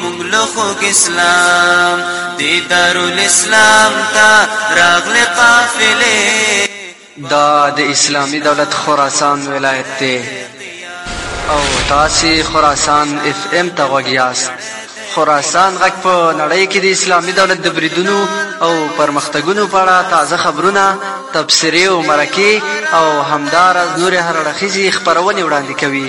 مونږ له خوږ اسلام د دارالاسلام ته راغلې قافلې دا د اسلامي دولت خراسان ولایت دی او تاسو خراسان اف ام ته غوږ یاست خراسان غږ په نړۍ کې د اسلامي دولت د بریدونو او پرمختګونو په اړه تازه خبرونه تبصرې او مرکې او همداراز نورې هر اړخیزې خپرونې وړاندې کوي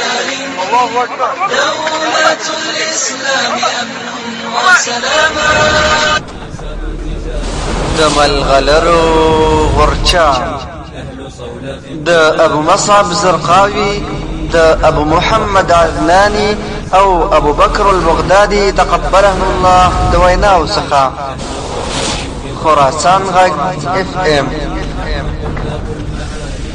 الله اکبر دولة الاسلام امن وسلاما د ملغلرو غرچا د ابو مصعب زرقاوي د ابو محمد عدناني او ابو بکر البغدادي تقبله الله د ویناو څخه خراسان غږ اف ام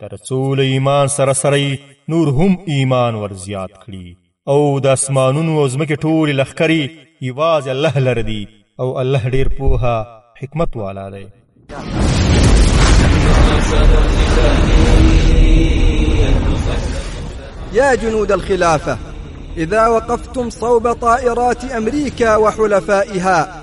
ترڅو له ایمان سره سره یې نور هم ایمان ور زیات کړي او د اسمانونو او ځمکې ټولې لښکرې یوازې الله لره دي او الله ډیر پوه حکمت والا دی يا جنود الخلافة إذا وقفتم صوب طائرات أمريكا وحلفائها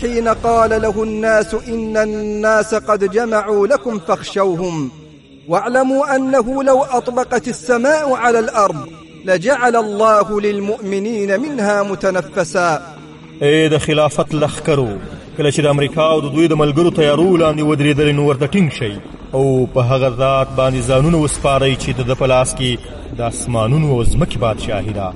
حين قال له الناس إن الناس قد جمعوا لكم فاخشوهم واعلموا أنه لو أطبقت السماء على الأرض لجعل الله للمؤمنين منها متنفسا اي د خلافت لخکرو کله چې د امریکا او د دوی د ملګرو تیارو لاندې ودرېدل نو ورته ټینګ شي او په هغه ذات باندې ځانونه وسپارئ چې د په لاس کې د اسمانونو او ځمکې بادشاهي ده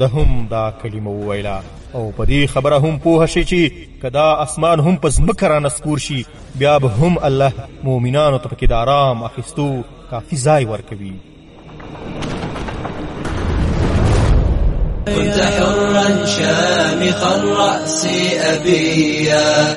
ده هم دا کلمه وویله او په دې خبره هم پوه شي چې که دا اسمان هم په ځمکه را نسکور شي بیا به هم الله مؤمنانو ته پکې د آرام اخیستو کافي ځای ورکوي كنت حرا شامخ الرأس أبيا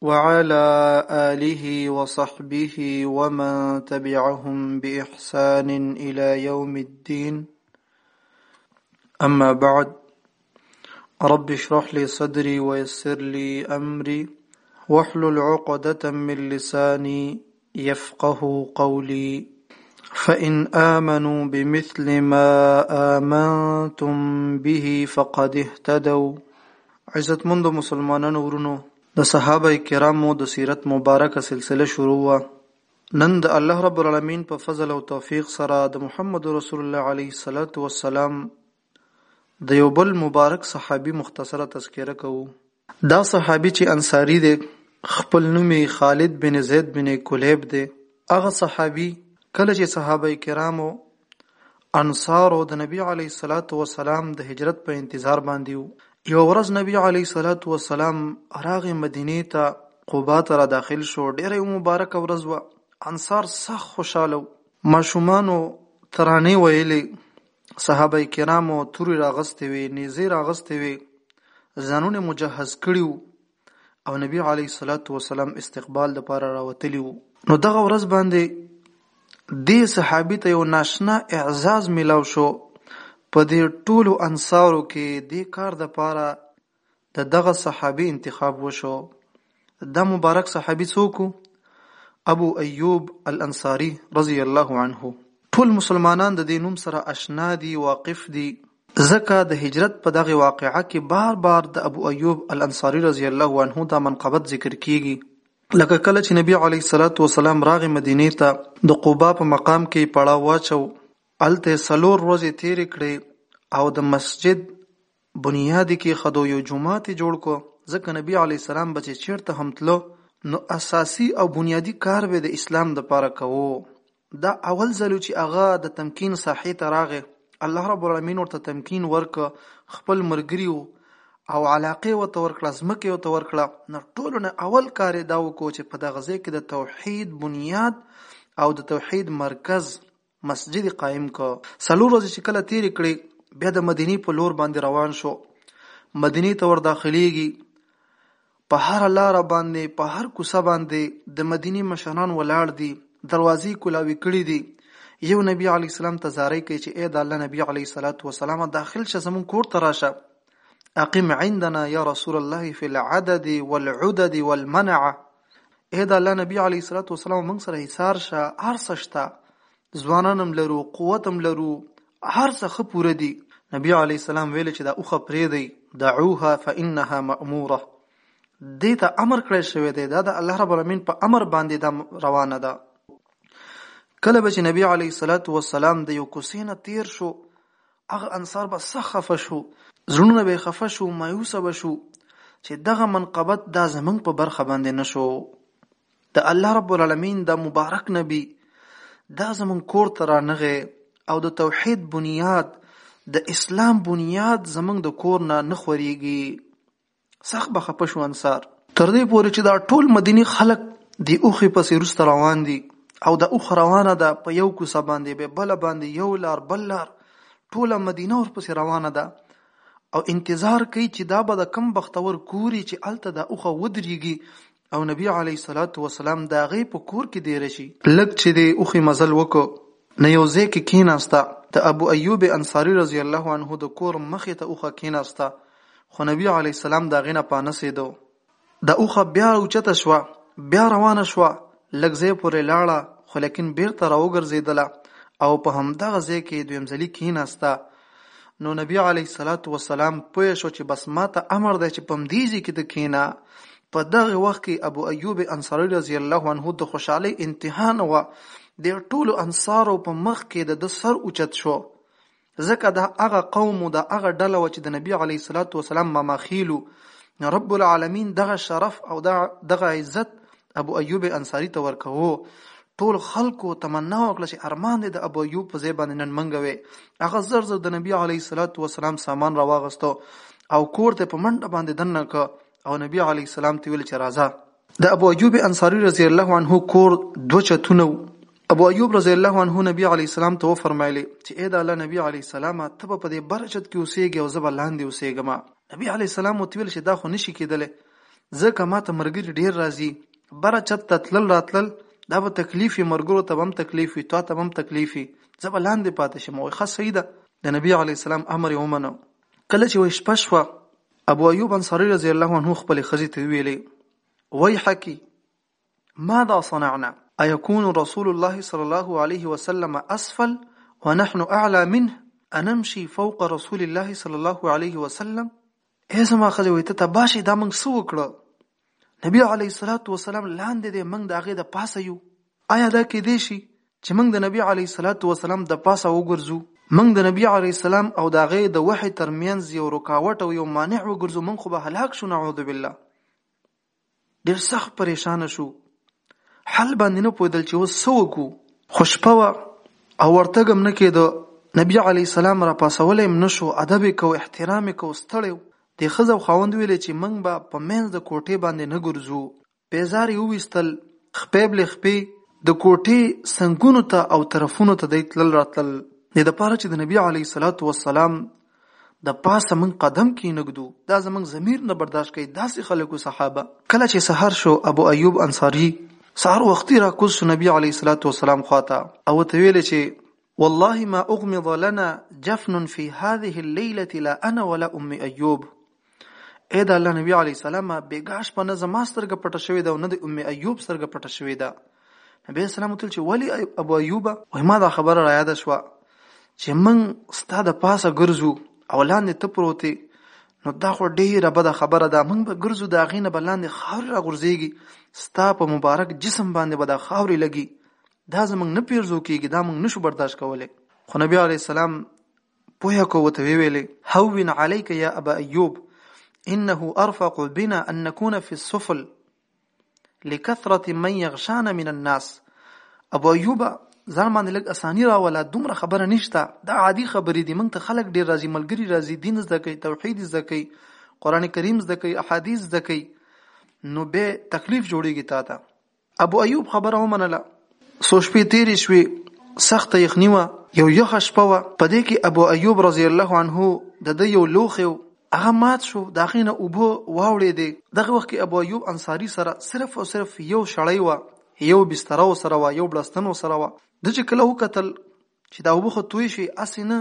وعلى آله وصحبه ومن تبعهم بإحسان إلى يوم الدين أما بعد رب اشرح لي صدري ويسر لي أمري واحلل عقدة من لساني يفقهوا قولي فإن آمنوا بمثل ما آمنتم به فقد اهتدوا عزتمندو مسلمانانو ورونو د صحابه کرامو د سیرت مبارکه سلسله شروع وه نن د الله رب العالمین په فضل او توفیق سره د محمد رسول الله علیه الصلاة والسلام د یو بل مبارک صحابي مختصره تذکره کوو دا صحابي چې انصاري دی خپل نوم یې خالد بن زید بن کلیب دی، هغه صحابي کله چې صحابه کرامو انصارو د نبي علیه الصلات والسلام د هجرت په انتظار باندې وو یو ورځ نبی علیه الصلات والسلام راغی مدینې ته قبا ته را داخل شو ډیره یو مبارک ورځ وه انصار سخت خوشاله ماشومانو ترانې ویلې صحابه کرامو توري راغستې وي نيزې راغستې وي ځانونه مجهز کړي او نبی علی صلوات و سلام استقبال د پاره راوتلی وو نو دغه ورځ باندې دې صحابي ته یو ناشنا اعزاز ملاو شو په دې ټولو انصارو کې دې کار د پاره د دغه صحابي انتخاب وشو. دا مبارک صحابي څوک و؟ ابو ایوب الانصاري رضي الله عنه. ټول مسلمانان د دې نوم سره اشنا دي، واقف دي. ځکه د هجرت په دغه واقعه کې بار بار د ابو ایوب الانصاري رضي الله عنه دا منقبت ذکر کېږي. لکه کله چې نبي علیه الصلوة والسلام راغی مدینې ته، د قباء په مقام کې یې پړاو واچو، هلته یې څلور ورځې تېرې کړې او د مسجد بنیاد کېښدو، یو جومات یې جوړ کړو، ځکه نبي علیه السلام به چې چېرته هم تلو نو اساسي او بنیادي کار به یې د اسلام لپاره کوو، دا اول ځل و چې هغه د تمکین ساحې ته راغی، الله رب العالمین ورته تمکین ورکړ، خپل ملګري او علاقه یې ورته ورکړه، ځمکه یې ورته ورکړه، نو ټولو نه اول کار یې دا وکړو چې په دغه ځای کې د توحید بنیاد او د توحید مرکز مسجد قائم کړ څلور ورځې چې کله تیرې کړې بیا د مدینې په لور باندې روان شو مدینې ته ور داخليږي په هر لار باندې په هر کوڅه باندې د مدینه مشران ولاړ دي دروازې کولاوي کړې دي یو نبی علی السلام ته زارۍ کوي چې اې د الله نبی علی صلوات و سلام داخل شه زمون کور ته راشه اقم عندنا یا رسول الله فی العدد والعدد والمنع اې د الله نبی علیه الصلاة والسلام موږ سره ایثار شه هر څه شته ځوانان هم لرو قوت هم لرو هر څه ښه پوره دي نبی علیه السلام ویل چې دا اوښه پرېږدئ دعوها فانها مأموره دې ته امر کړی شوی دی دا د الله رب العالمین په امر باندې دا روانه ده کله به چې نبی علیه الصلاة والسلام د یو کوسې نه تیر شو هغه انصار به سخت خفه شو زړونه به خفه شو مایوسه به شو چې دغه منقبت دا زمنګ په برخه باندې نشو د الله رب العالمین د مبارک نبی دا زمون کور ته رانغه او د توحید بنیاد د اسلام بنیاد زمونږ د کور نه نه خوريږي سخت به خپه شو انصار. تر دې پورې چې دا ټول مدیني خلک د اوښې پسې روسته روان دي او دا اوښ روانه ده په یو کوڅه باندې به بل باندې یو لار بل لار ټوله مدینه ورپسې روانه ده او انتظار کوي چې دا به د کم بختور کوري چې الته د اوخه ودرېږي او نبی علی صلوات و سلام دا غي په کور کې دی رشي لک چې دی اوخي مزل وکړو نه یو ځای کې کیناسته د ابو ایوب انصاری رضی الله عنه د کور مخې ته اوخه کیناسته خو نبی علی سلام دا غینه پانه سیدو د اوخه بیا اوچته شو بیا روانه شو لک ځای پورې لاړه خو لیکن بیرته راوګرځیدله او په همدغه ځای کې دویم ځلی کیناسته نو نبی علیه الصلاة والسلام پوه شو چې بس ما ته امر دی چې په همدې ځای کې ته کښېنه په دغه وخت کې ابو ایوب انصاري رضی الله عنه د خوشحالۍ انتها نه وه د ټولو انصارو په مخ کې د ده سر اوچت شو ځکه دا هغه قوم او دا هغه ډله وه چې د نبي علیه الصلات وسلام ماماخیلو رب العالمین دغه شرف او دغه عزت ابو ایوب انصاری ته ورکوو ټول خلکو تمنا وکړه چې ارمان دې د ابو ایوب په ځای باندې نن منګه وي هغه زر زر د نبی علی صلوات و سلام سامان را واغستو او کور ته په منډه باندې دنه ک او نبی علی سلام ته ویل چې راځه د ابو ایوب انصاری رضی الله عنه کور دو چتونه ابو ایوب رضی الله عنه نبی علی سلام ته فرمایلی چې اې د الله نبی علی سلام ته په دې برچت کې اوسېږي او زبر لاندې اوسېږم نبی علی سلام وتویل چې دا خو نشي کېدلی ځکه ما ته مرګري ډیر راځي بره چت ته تلل راتلل دا به تکلیف وي مرګرو ته هم تکلیف وي تا ته هم تکلیف وي زه به لاندې پاتې شم وای ښه صحیح ده د نبی علی السلام امر یې ومنه کله چې وای شپه شوه ابو ایوب انصاری رضی الله عنه خپل خزي ته ویلې وای حکی ماذا صنعنا ايكون رسول الله صلی الله عليه وسلم اسفل ونحن اعلى منه انمشي فوق رسول الله صلی الله عليه وسلم اے زما خځه وي ته تباشي دا موږ سو وکړه نبی علی صلوات و سلام لاندې د منګ د هغه د پاسه یو آیا دا کې دی شي چې منګ د نبی علی صلوات و سلام د پاسه وګرځو منګ د نبی علی سلام او د هغه د وحی ترمنځ یو رکاوټ او یو مانع وګرځو منګ خو به هلاک شو نعوذ بالله ډېر سخت پریشان شو حل باندې نه پوهېدل چې اوس څه وکړو خو شپه وه او ورتګ هم نه کېده نبي علیه السلام را پاسولی هم نه شو ادب یې کو احترام یې کو ستړی و د ښځه او خاوند ویلې چې موږ به په منځ د کوټې باندې نه ګرځو پیزار یې وویستل خپیبلې خپې د کوټې سنګونو ته او طرفونو ته دی تلل راتلل د دپاره چې د نبي علیه السلام د پاسه من قدم کې نګدو دا زمنګ ضمیر نه برداشت کوي داسې خلکو صحابه کله چې سحر شو ابو ایوب انصاری سحر وختي را کوز شو نبی علی صلوات و سلام خواته او ته ویل چې والله ما اغمض لنا جفن في هذه الليله لا انا ولا ام ایوب اې د الله نبی علی السلام بیګا شپه نه زما سترګه پټه شوې ده او نه د ام ایوب سترګه پټه شوې ده نبی اسلام تل چې ولی ابو ایوب وای ما دا خبره را یاد شوه چې من ستا د پاسه ګرځو او لاندې ته پروتې نو دا خو ډیره بده خبره ده موږ به ګرځو د هغې نه به لاندې خاور را غورځېږي ستا په مبارک جسم باندې به دا خاورې لګي دا زموږ نه پیرزو کېږي دا موږ نشو برداشت کولی خو نبی علیه السلام پوهکو وته ویلې هون عليك يا ابا ايوب انه ارفق بنا ان نكون في السفل لكثرة من يغشانا من الناس ابو ايوب ځان باندې لګ اساني راولا دومره خبره نشته دا عادي خبرې دي موږ ته خلک ډیر راځي ملګری راځي دین زده کوي توحید زده کوي قران کریم زده کوي احادیث زده کوي نو به تکلیف جوړیږي تا ته ابو ایوب خبره ومنله څو شپې تیرې شوې سخته یخنی وه یو یخه شپه وه په دې کې ابو ایوب رضی الله عنه د د یو لوخي هغه مات شو د هغې نه اوبه واوړېدې دغه وخت کې ابو ایوب انصاري سره صرف او صرف یو شړی وه یو بستره ورسره وه یو بړستن ورسره وه ده چې کله وکتل چې دا اوبه خو توی شي اسې نه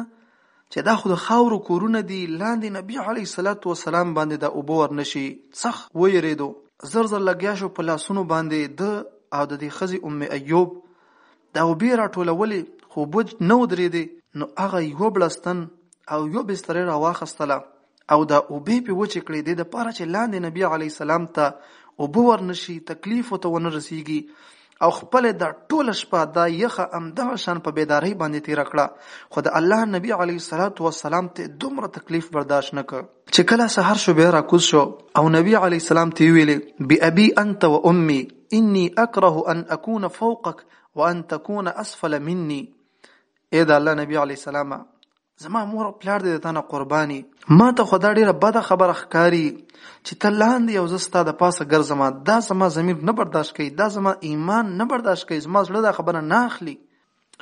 چې دا خو د خاورو کورونه دي لاندې نبی علیه الصلاۃ والسلام باندې دا اوبه ورنشي څخ ویریدو زر زر لګیا شو په لاسونو باندې د او د دې خزي ام ایوب دا اوبه راټولولې خو بوج نه ودرېدې نو هغه یو بلستن او یو بستر راواخستله او دا اوبه په وچې کړې د لپاره چې لاندې نبی علی السلام ته اوبه ورنشي تکلیف ته ونه رسیږي او خپل د ټول شپه دا یخه امدغه شان په بیداری باندې تیر کړه خو د الله نبی علی صلوات و سلام ته دومره تکلیف برداشت نکړ چې کله سحر شو به را کوز شو او نبی علی سلام ته ویلې بی ابي انت و امي اني اكره ان اكون فوقك وان تكون اسفل مني اې دا الله نبی علی سلام زما مور او پلار دې تانه قرباني ما ته خدا ډیره بد خبره ښکاری چې ته لاندې او زستا د پاسه ګرځم دا زما ضمیر نه برداشت کوي دا زما ایمان نه برداشت کوي زما زړه دا خبره نه اخلي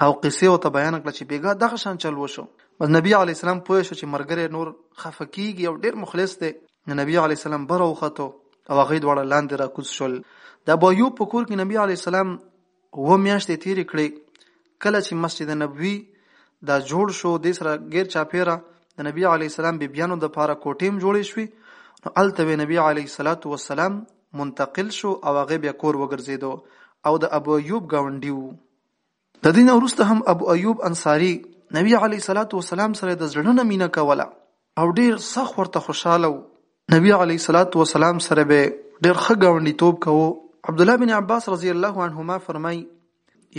او قصې او ته بیان کړ چې بیګا دغه شان چل وشو بس نبی علی السلام پوه شو چې مرګره نور خفقیږي او ډیر مخلص دی نبی علی السلام بر وخته او هغه دواړه لاندې را کوز شول د بایو په کور کې نبی علی السلام اوه میاشتې تیرې کړې کله چې مسجد نبوي دا جوړ شو د سره غیر چاپیره د نبی علی السلام بیبیانو د پاره کوټیم جوړې شوې نو الته نبی علی صلوات و سلام منتقل شو او هغه بیا کور وګرځیدو او د ابو ایوب گاونډي وو د دین ورسته هم ابو ایوب انصاری نبی علی صلوات و سلام سره د زړه نه مینه کوله او ډیر سخت ورته خوشاله وو نبی علی صلوات و سلام سره به ډیر ښه گاونډي توپ کوو عبد الله بن عباس رضی الله عنهما فرمای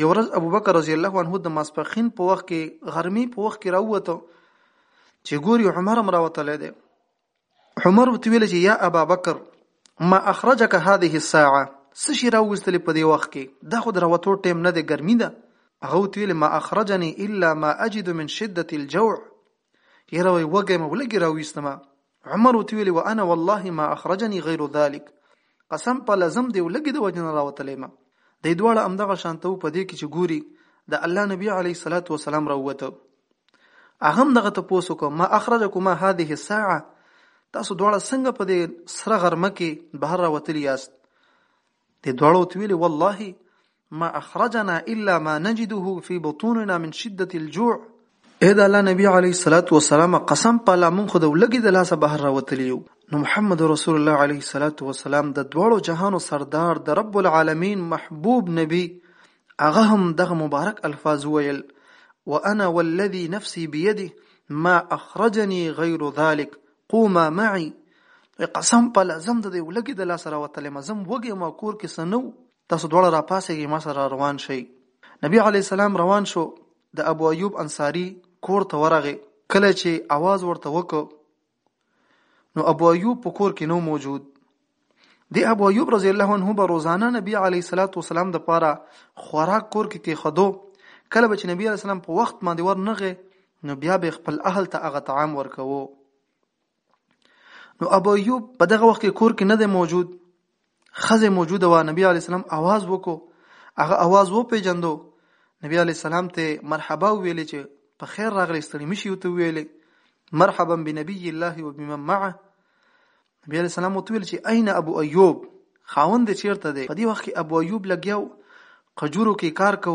یو ورځ ابوبکر رضی الله عنه د ماسپخین په وخت کې غرمې په وخت کې راووته چې ګوري عمر هم راوتلی دی عمر ورته ویل چې یا ابابکر ما اخرجک هذه الساعه څه شي راوستلې په دې وخت کې دا خو د راوتو ټیم نه دی ګرمي ده هغه ورته ویل ما اخرجني الا ما اجد من شده الجوع یره وای وګی مې ولګي راويستم عمر وتی ویلی وانا والله ما اخرجني غیر ذلك قسم په لازم دی ولګي د وجنه راوتلې ما د دواړه امدغه شانته په دې کې چې ګوري د الله نبی علی صلوات و سلام راوته اهم دغه ته پوسو کو ما اخرجکما هذه الساعه تاسو دواړه څنګه په دې سره غرمه کې بهر راوتلی یاست د دواړو ویلي والله ما اخرجنا الا ما نجده في بطوننا من شده الجوع اې د الله نبی علی صلوات و سلام قسم په الله مونږ خو د ولګي د لاسه بهر راوتلی یو نو محمد رسول الله علی صلوات و سلام د دواړو جهانو سردار د رب العالمین محبوب نبی هغه هم دغه مبارک الفاظ ویل وانا والذي نفسي بيده ما اخرجني غير ذلك قوما معي وی قسم په لازم د دی ولګي د لاس راوتلې ما زم وګي ما کور کې سنو تاسو دواړه را پاسېږي ما سره روان شي نبی علی السلام روان شو د ابو ایوب انصاری کور ته ورغه کله چې आवाज ورته وکړ نو ابو ایوب په کور کې نو موجود دی ابو ایوب رضی الله عنه به روزانه نبی علی صلوات و سلام د پاره خوراک کور کې کې خدو کله به چې نبی علی سلام په وخت باندې ورنغه نو بیا به خپل اهل ته هغه طعام ورکوو نو ابو ایوب په دغه وخت کې کور کې نه دی موجود خزه موجوده و نبی علی سلام आवाज وکړو هغه आवाज و پیجندو نبی علی سلام ته مرحبا ویلې چې په خیر راغلی ستړي مشي وته ویلې مرحبا بنبي الله وبمن معه نبی علیه السلام ورته وویل چې اين ابو ایوب خاوند دې چیرته دی په دې وخت کې ابو ایوب لګیا و قجورو کې کار کو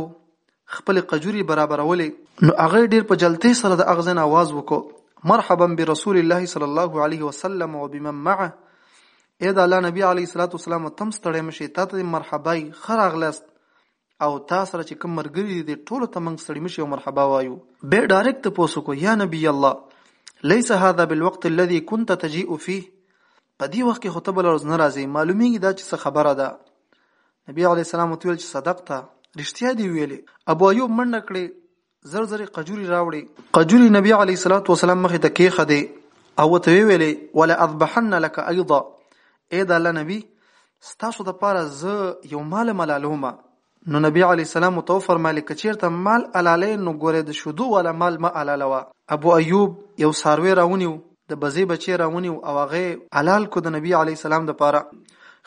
خپل قجوري برابرولې نو هغه ډیر په جلتې سره د اغزن आवाज وکړو مرحبا برسول الله صلی الله علیه وسلم وبمن معه اې دا الله نبی علیه الصلاۃ والسلام تم ستړی مشي تاسو مرحبای خراغلست او تا سره چې کوم مرګري دي دې ټولو ته موږ ستړي مشي او مرحبا وایو. بیا ډایرکټ تپوس وکړو، یا نبی الله! لیس هذا بالوقت الذي کنت تجیء فیه، په دې وخت کې خو ته بله ورځ نه راځې، معلومېږي دا چې څه خبره ده؟ نبي علیه السلام ورته وویل چې صدقت، رښتیا دې ویلې. ابو ایوب منډه کړې زر زر قجوري راوړي قجوري نبي عليه الصلاه والسلام مخ ته کې خده او ته ویلې ولا اذبحن لك ايضا اې دا الله نبي ستاسو د پاره زه یو مال ملالومه نو نبی علی السلام تو فرمایلی کچیرته مال الاله نو ګوره د شودو ولا مال ما الاله وا ابو ایوب یو ساروی راونیو د بزی بچی راونیو او هغه الال کو د نبی علی السلام د پاره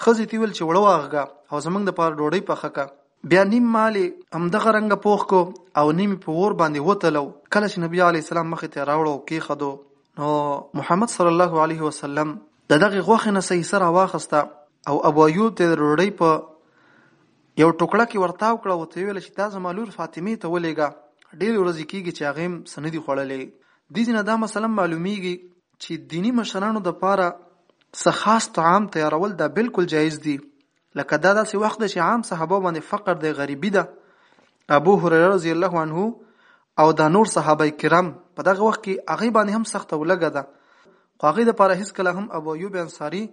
خزی تیول چې وړو هغه او زمنګ د پاره ډوډۍ پخکه بیا نیم مال یې همدغه رنګه پوخ کو او نیم یې په اور باندې وتلو کله چې نبي علیه السلام مخې ته یې راوړو او کېښودو نو محمد صلی الله علیه وسلم د دغې غوښې نه څه حصه راواخیسته او ابو ایوب ته یې د ډوډۍ په یو ټوکړه کې ورتاو کړه او ورته یې ویل چې دا زما لور فاطمې ته ولېږه ډېرې ورځې کېږي چې هغې هم څه نه دي خوړلی دې ځینه دا مثلا معلومیږي چې دیني مشرانو دپاره څه خاص طعام تیارول دا بالکل جایز دي لکه دا داسې وخت دی چې عام صحابه باندې فقر دی غریبي ده ابو هريره رضی الله عنه او دا نور صحابه کرام په دغه وخت کې هغه باندې هم سخته ولګه ده خو هغه د پاره هیڅ کله هم ابو ایوب انصاری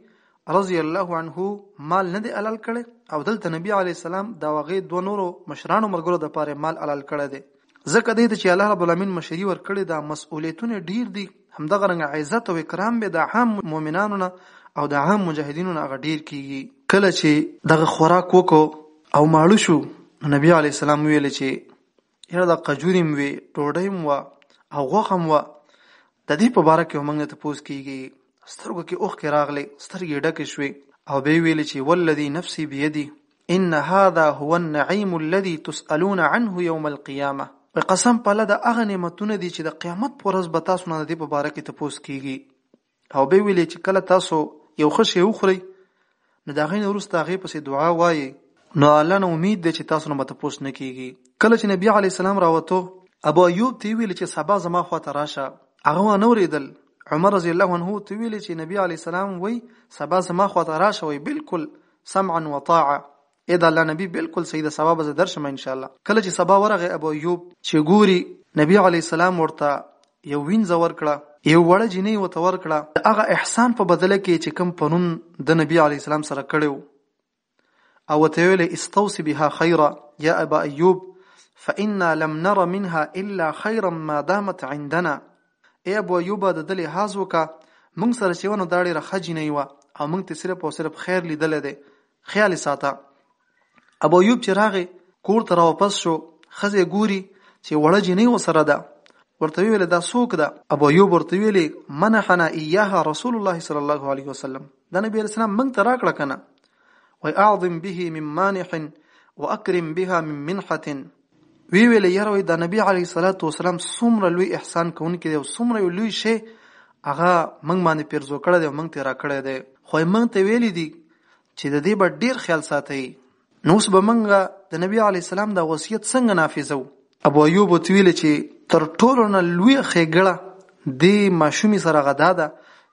رضی الله عنه مال نه دی حلال کړي او دلته نبی علی السلام دا وغه دوه نورو مشرانو مرګرو د پاره مال حلال کړي دي ځکه دې چې الله رب العالمین مشری ور کړی دا مسؤلیتونه ډیر دي همدغه رنګ عزت او اکرام به د عام مؤمنانو نه او د عام مجاهدینو نه هغه ډیر کیږي کله چې دغه خوراک وکړو او ماړو شو نبی علی السلام ویل چې یره د قجوریم وی ټوډیم وا او غوخم وا د دې په باره کې موږ ته پوس کیږي سترګو کې اوخ کې راغلي سترګې ډکې شوې او به ویل چې ولذي نفسي بيدي ان هذا هو النعيم الذي تسالون عنه يوم القيامه په قسم په الله د هغه نعمتونه دي چې د قیامت پر ورځ به تاسو نه د دې په باره کې تپوس کیږي او به ویلې چې کله تاسو یو ښه شی وخورئ نو د هغې نه وروسته هغې پسې دعا وایي نو الله نه امید دی چې تاسو نه به تپوس نه کیږي کله چې نبی علی السلام راوته ابو ایوب ته ویل چې سبا زما خوا ته راشه هغه ونه وریدل عمر رضی الله عنه ته ویل چې نبی علی السلام وای سبا زما خوا ته راشه وای بالکل سمعا وطاعه اې د الله نبی بالکل صحیح ده سبا به زه درشم ان شاء الله کله چې سبا ورغه ابو ایوب چې ګوري نبی علی السلام ورته یو وینځ ورکړه یو وړه جنې وته ورکړه هغه احسان په بدله کې چې کم پنون د نبی علی السلام سره کړو او ته ویل استوصي بها خیرا یا ابا ایوب فإنا لم نر منها الا خیرا ما دامت عندنا اې ابو ایوبه د ده لحاظ وکه مونږ سره چې ونه دا ډېره ښه جینۍ وه او مونږ ته صرف او صرف خیر لیدلی دی خیال ساته ابو ایوب چې راغی کور ته راوپس شو ښځې ګوري چې وړه جینۍ وسره ده ورته ویل دا څوک ده ابو ایوب ورته ویل منحنا ایاها رسول الله صلی الله علیه وسلم دا نبی علیہ السلام موږ ته راکړه کنه وای اعظم به من مانح واکرم بها من منحه وی ویل یاره د نبی علی صلوات و سلام څومره لوی احسان کوونکی دی او څومره یو لوی شی هغه موږ باندې پیرزو کړی دی موږ ته را کړی دی خو موږ ته ویل دي چې د دې به ډیر خیال ساتي نو اوس به موږ د نبی علی سلام د وصیت څنګه نافذو ابو ایوب ویل چې تر ټولو نه لوی خېګړه د ماشومی سره غدا ده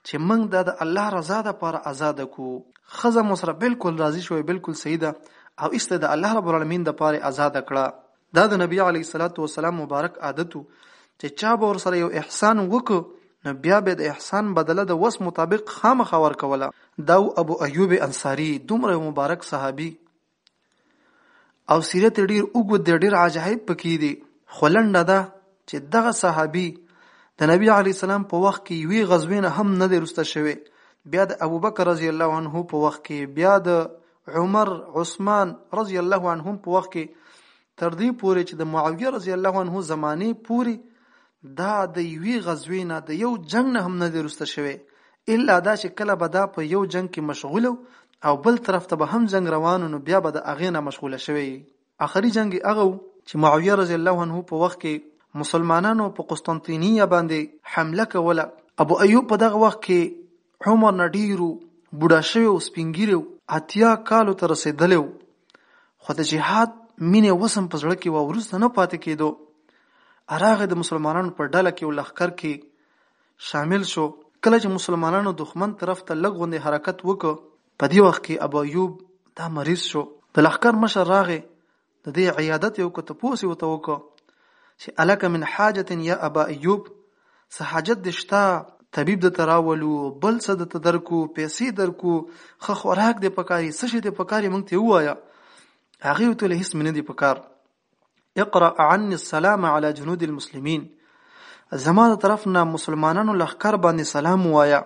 چې موږ د الله رضا لپاره آزاد کو خزه مو سره بالکل راضی شوې بالکل صحیح ده او ایسته د الله رب العالمین د پاره آزاد کړه دا د نبی علی صلوات و سلام مبارک عادت چې چا به ور سره یو احسان وکړ نو بیا به د احسان بدله د وس مطابق خامخا ورکوله دا ابو ایوب انصاری دومره مبارک صحابي او سیرت ډیر اوږد دی ډیر عجایب پکې دي خو لنډه ده چې دغه صحابي د نبی علی سلام په وخت کې یوې غزوې نه هم نه دی رسته شوی بیا د ابوبکر رضی الله عنه په وخت کې بیا د عمر عثمان رضی الله عنهم په وخت کې تر دې پورې چې د معاویه رضی الله عنه زمانه پورې دا د یوې غزوې نه د یو جنګ نه هم نه دی رسته شوی الا دا چې کله به دا په یو جنګ کې مشغول او بل طرف ته به هم جنگ روانو نو بیا به د هغې نه مشغوله شوی اخري جنګ هغه چې معاویه رضی الله عنه په وخت کې مسلمانانو په قسطنطینیه باندې حمله کوله ابو ایوب په دغه وخت کې عمر نه ډېر و، بوډا شوی و، سپین ږیری و، اتیا کالو ته رسېدلی و، خو د جهاد مینې اوس هم په زړه کې وه، وروسته نه پاتې کېدو. راغی د مسلمانانو په ډله کې او لښکر کې شامل شو، کله چې مسلمانانو دښمن طرف ته لږ غوندې حرکت وکړ، په دې وخت کې ابوایوب دا مریض شو، د لښکر مشر راغی، د دې عیادت یو کته پوسی وته وکړه چې الک من حاجت یا ابا ایوب څه حاجت دې شته طبيب د تراولو بل څه د تدرکو پیسې درکو خه خوراک د پکاري څه شي د پکاري مونږ ته وایا هغه ته له هیڅ منه دی پکار اقرا عني السلام على جنود المسلمين زما د طرف نه مسلمانانو لخر باندې سلام وایا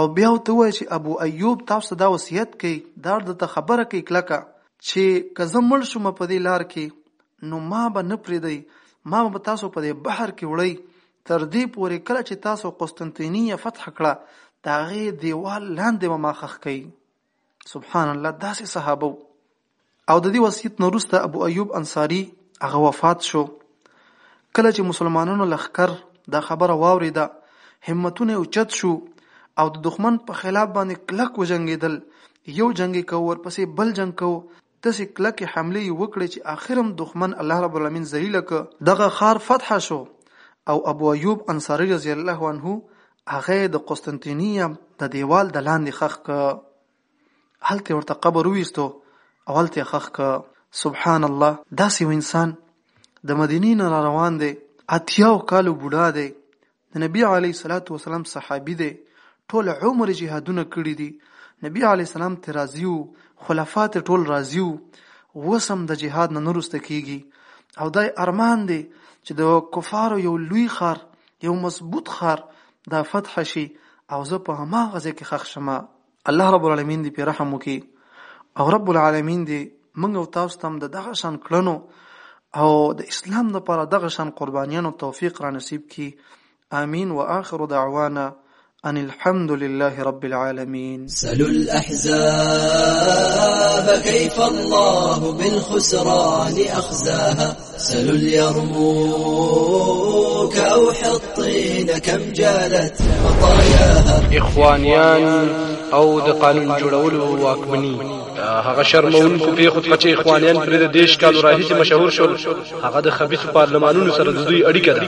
او بیا ته وای چې ابو ایوب تاسو دا وصیت کوي دا د خبره کوي کلکه چې که زه مړ شوم په دې لار کې نو ما به نه پریدئ ما به تاسو په دې بحر کې وړئ تر دې پورې کله چې تاسو قسطنطینیه فتح کړه دا غي دیوال لاندې به ما خخ کوي سبحان الله داسې صحابه او د دې وصیت نورسته ابو ایوب انصاری هغه وفات شو کله چې مسلمانانو لخکر دا خبره واوریده همتونه اوچت شو او د دښمن په خلاف باندې کلک وجنګیدل یو جنگ کو ورپسې بل جنگ کو داسې کلک حمله یې وکړې چې اخرم دښمن الله رب العالمین ذلیل ک دغه خار فتح شو او ابو ایوب انصاری رضی الله عنه هغه د قسطنطینیه د دیوال د لاندې خخ ک هلته یې ورته قبر وویستو او هلته یې ښخ کړ سبحان الله داسې یو انسان د مدینې نه را روان دی اتیاو کالو بوډا دی د نبی علی صلوات و سلام صحابي دی ټول عمر جهادونه کړی دي نبی علی سلام ته راضی وو خلفات ټول راضی وو وسم د جهاد نه نورسته کیږي او دای ارمان دی چې د کفارو یو لوی خار یو مضبوط خار دا فتح شي او زه په هماغه ځای کې خښ شمه الله رب العالمین دې په رحم وکي او رب العالمین دې موږ او تاسو تم د دغه شان کړنو او د اسلام لپاره دغه شان قربانیانو توفیق را نصیب کړي آمین واخر دعوانا أن الحمد لله رب العالمين سلوا الأحزاب كيف الله بالخسران أخزاها سل اليرموك أو حطين كم جالت مطاياها إخوانيان او د قانون جوړولو واکمني هغه شرمونکو پیښو څخه چې اخوانیان پرې د دیش کالو راهیسې مشهور شول هغه د خبيث پارلمانونو سره د دوی اړیکه ده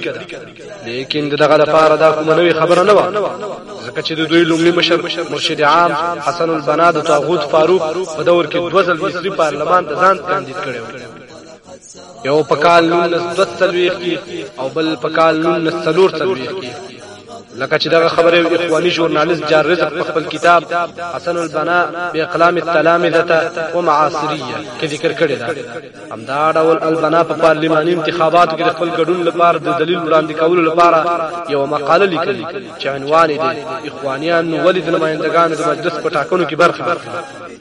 لیکن دغه لپاره دا کومه نوې خبره نه و ځکه چې د دوی لومړي مشر مرشد عام حسن البنا د طاغوت فاروق په دور کې دوه ځل مصري پارلمان ته ځان کاندید کړی یو په کال 1942 کې او بل په کال 1943 کې لکه چې دغه خبره یو اخواني ژورنالیست جار رزق په خپل کتاب حسن البنا باقلام التلامذه ومعاصريه کې ذکر کړی دا همدا ډول البنا په پارلیماني انتخاباتو کې خپل ګډون لپاره د دلیل وړاندې کولو لپاره یو مقاله لیکلې چې عنوان یې دی اخوانیان ولې د نمائندګانو د مجلس په ټاکنو کې برخه اخلي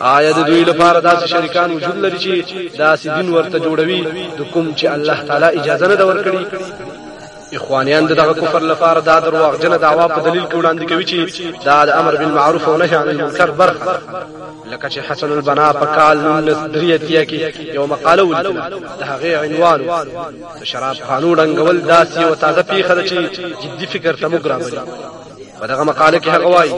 آیا د دوی لپاره داسې شریکان وجود لري چې داسې دین ورته جوړوي د کوم چې الله تعالی اجازه نه ورکړي اخوانیان دغه کفر لپاره دا درواغجنه دعوا په دلیل کې وړاندې کوي چې دا د امر بالمعروف او نهي عن المنکر برخه لکه چې حسن البنا په کال 1983 کې یو مقاله ولیکله د هغې عنوان د شراب قانون ړنګول داسې یوه تازه پیښه ده چې جدي فکر ته موږ راولي په دغه مقاله کې هغه وایي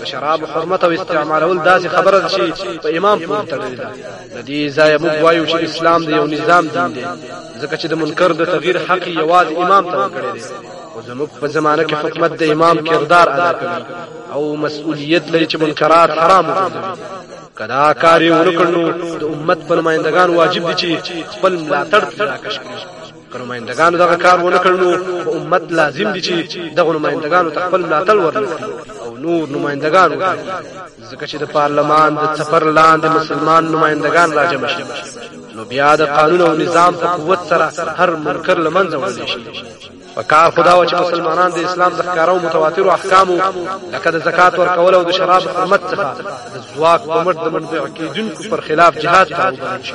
د شراب حرمت او استعمالول داسې خبره ده چې په امام پورې تړلې ده د دې ځای موږ وایو چې اسلام د یو نظام دین دی ځکه چې د منکر د تغییر حق یوازې امام ته ورکړی دی او زموږ په زمانه کې حکومت د امام کردار ادا کوي او مسؤلیت لري چې منکرات حرام وګرځوي کدا کاری ورکړنو د امت پر نمائندگان واجب دي چې خپل ملاتړ پیدا کړي که نمایندګانو دغه کار ونه کړ نو په امت لازم دي چې دغه نمایندګانو ته خپل ملاتړ ورنکړي او نور نمایندګان وټاکي ځکه چې د پارلمان د څپر لاندې مسلمان نمایندګان راجمع شي نو بیا د قانون او نظام په قوت سره هر منکر لمنځه وړل شي په کار خدا و چې مسلمانان د اسلام د ښکارو متواتر احکامو لکه د زکات ورکول او د شراب حرمت څخه د ځواک په مټ د منبع کېدونکو پر خلاف جهاد ته وبلل شي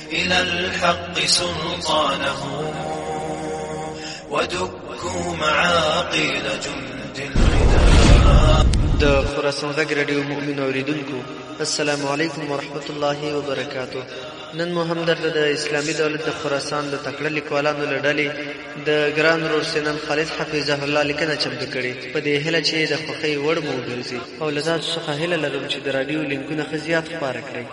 الى الحق سلطانه ودكوا معاقيل جند الرداء د خراسان غږ رادیو مؤمن اوریدونکو السلام علیکم ورحمت الله وبرکاتو نن مو هم درته د اسلامي دولت د خراسان د تکړه لیکوالانو له ډلې د ګران ورور سینم خالد حفظه الله لیکنه چمتو کړې په دې هیله چې د خوښۍ وړ مو وګرځي او له تاسو څخه هیله لرم چې د راډیو لینکونه ښه زیات خپاره کړئ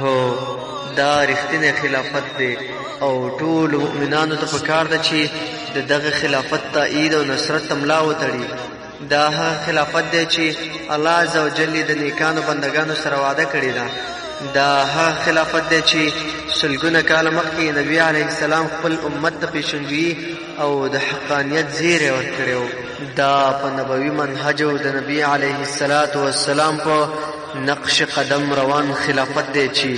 هو دا رښتینی خلافت دی او ټولو مؤمنانو ته پکار ده چې د دغه خلافت تایید او نصرت ته ملا وتړي دا هغه خلافت دی چې الله عزوجل د نیکانو بندگانو سره وعده کړې ده دا هغه خلافت دی چې سلګونه کال مخکې نبی علیه السلام خپل امت ته پیشنګوي او د حقانیت زیری ورکړی دا په نبوي منهج او د نبی علیه السلام په نقش قدم روان خلافت دی چې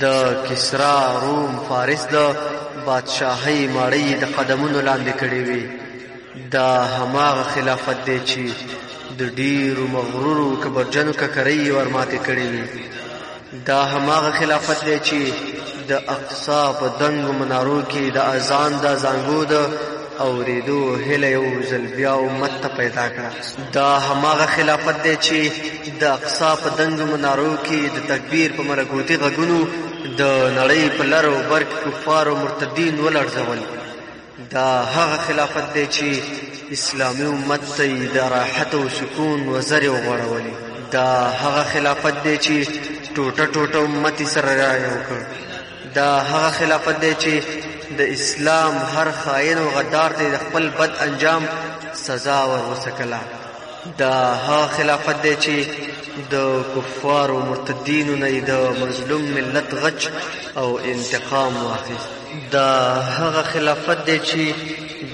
د کسرا روم فارس د بادشاهۍ مړۍ د قدمونو لاندې کړې وي دا هماغه خلافت دی چې د ډیرو مغرورو کبرجنو ککرۍ ورماتې کړې وي دا هماغه خلافت دی چې د اقصا په دنګو منارو کې د اذان د زنګو د اورېدو هیله یو ځل بیا امت ته پیدا کړه دا هماغه خلافت دی چې د اقصا په دنګو منارو کې د تکبیر په ملګوتي غږونو د نړۍ په لر او بر کې کفار او مرتدین ولړزول دا هغه خلافت دی چې اسلامي امت ته یې د راحت او سکون وزرې وغوړولې دا هغه خلافت دی چې ټوټه ټوټه امت یې سره رایو کړ دا هغه خلافت دی چې د اسلام هر خاين او غدار ته د خپل بد انجام سزا ور وسکله دا هغه خلافت دی چې د کفار او مرتدینو نه د مظلوم ملت غچ او انتقام واخیست دا هغه خلافت دی چې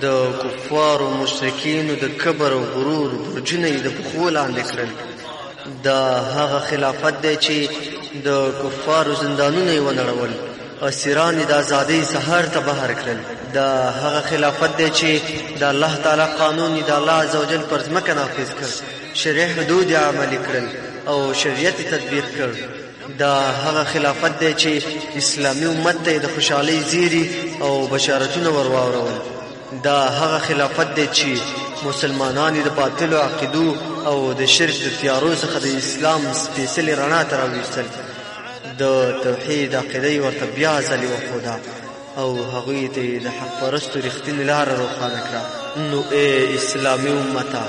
د کفار او مشرکین د کبر او غرور برجونه د پخو لاندې کړل دا هغه خلافت دی چې د کفارو زندانونه یې ونړول اسیران د ازادۍ سهار ته بهر کړل دا هغه خلافت دی چې د الله تعالی قانون د الله عزوجل پر ځمکه نافذ کړ شرع حدود عملي کړل او شریعت تطبیق کړ دا هغه خلافت دی چې اسلامي امت ته د خوشحالۍ زیری او بشارتونه ورواورول دا هغه خلافت دی چې مسلمانان یې د باطلو عقیدو او د شرک د تیارو څخه د اسلام سپېڅلې رڼا ته راویستل د توحید عقیده یې ورته بیا ځلې وښوده او هغوی ته د حق پرستو رښتینې لاره روښانه کړه نو ای اسلامي امته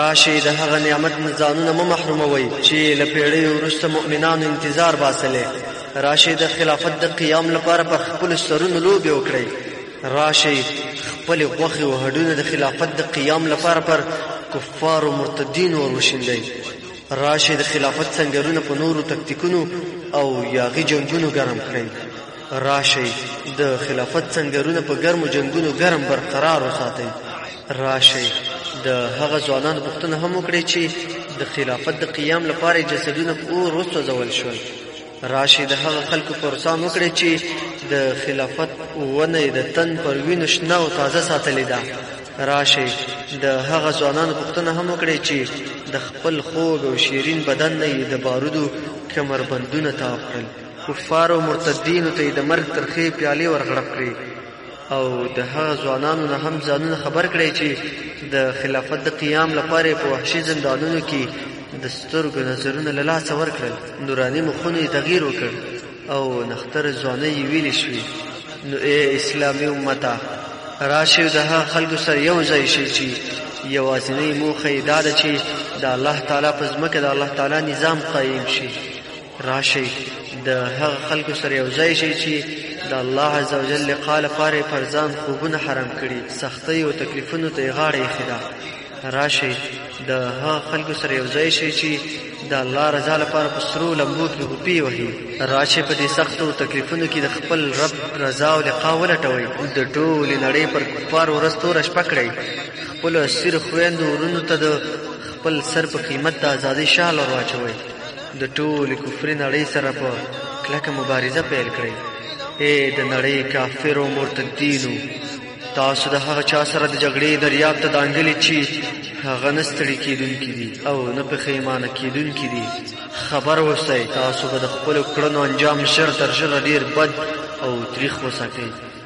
راشي د هغه نعمت نه ځانونه مه محروموئ چې له پیړیو وروسته مؤمنانو انتظار باسلی راشي د خلافت د قیام لپاره پر خپلو سرونو لوبې وکړئ راشئ خپل غوښې او هډونه د خلافت د قیام لپاره پر کفار او مرتدین ور وشیندئ راشئ د خلافت سنګرونه په نورو تکتیکونو او یاغي جنگونو ګرم کړئ راشئ د خلافت سنګرونه په ګرمو جنگونو ګرم برقرار وساتئ راشئ د هغه ځوانانو پوښتنه هم وکړئ چې د خلافت د قیام لپاره جسدونه په اور وسوځول شول راشي د هغه خلکو پر څام وکړي چې د خلافت ونه د تن پر وینو شنه او تازه ساتلې ده راشي د هغه ځوانانو پوښتنه هم وکړي چې د خپل خوږ او شیرین بدن نه د بارودو کمربندونه تاو کړل کفار او مرتدینو ته د مرګ ترخې پیالې ورغړپ کړې او د هغه ځوانانو نه هم ځانونه خبر کړئ چې د خلافت د قیام لپاره په وحشي زندانونو کې د سترګو نظرونه له لاسه ورکړل نوراني مخونو یې تغییر وکړ او نختر ځوانۍ یې ویلې شوې نو ای اسلامي امته راشئ د هغه خلکو سره یو ځای شئ چې یوازینۍ موخه یې دا ده چې د الله تعالی په ځمکه د الله تعالی نظام قایم شي راشئ د هغه خلکو سره یو ځای شئ چې د الله عز وجل لقاء لپاره یې پر ځان خوبونه حرام کړي سختۍ او تکلیفونو ته یې غاړه ایښې ده راشئ د هغه خلکو سره یو ځای شئ چې د الله رضا لپاره په سرو لمبو کې غوپې وهي راشئ په دې سختو تکلیفونو کې د خپل رب رضا او لقا ولټوئ د ټولې نړۍ پر کفارو ورځ توره شپه کړئ خپلو اسیرو خویندو ورونو ته د خپل سر په قیمت د ازادۍ شال ور واچوئ د ټولې کفري نړۍ سره په کلکه مبارزه پیل کړئ اے د نړۍ کافرو مرتدینو تاسو د هغه چا سره د جګړې دریاب ته دانګلې چې هغه نه ستړي کېدونکي دي او نه پښیمانه کېدونکي دي خبر اوسئ تاسو به د خپلو کړنو انجام ژر تر ژره ډېر بد او تریخ وساتئ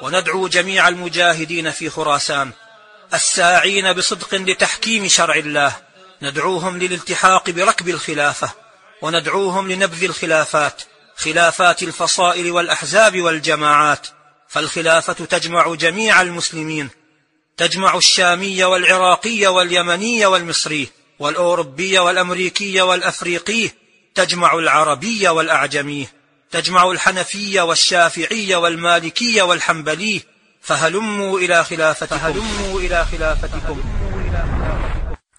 وندعو جميع المجاهدين في خراسان الساعين بصدق لتحكيم شرع الله ندعوهم للالتحاق بركب الخلافه وندعوهم لنبذ الخلافات خلافات الفصائل والاحزاب والجماعات فالخلافه تجمع جميع المسلمين تجمع الشامي والعراقي واليمني والمصري والأوروبي والأمريكي والأفريقي تجمع العربي والأعجمي تجمع الحنفي والشافعي والمالكي والحنبلي فهلموا إلى خلافتكم فهلموا إلى خلافتكم